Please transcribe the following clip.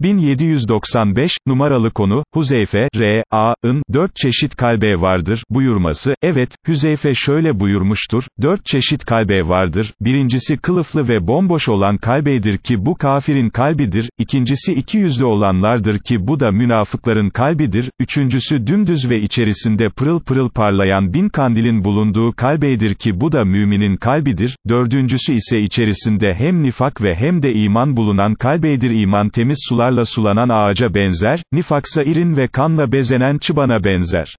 1795, numaralı konu, Huzeyfe, R. A.'ın, dört çeşit kalbe vardır, buyurması, evet, Hüzeyfe şöyle buyurmuştur, dört çeşit kalbe vardır, birincisi kılıflı ve bomboş olan kalbedir ki bu kafirin kalbidir, ikincisi iki yüzlü olanlardır ki bu da münafıkların kalbidir, üçüncüsü dümdüz ve içerisinde pırıl pırıl parlayan bin kandilin bulunduğu kalbedir ki bu da müminin kalbidir, dördüncüsü ise içerisinde hem nifak ve hem de iman bulunan kalbedir iman temiz sularla sulanan ağaca benzer, nifaksa irin ve kanla bezenen çıbana benzer.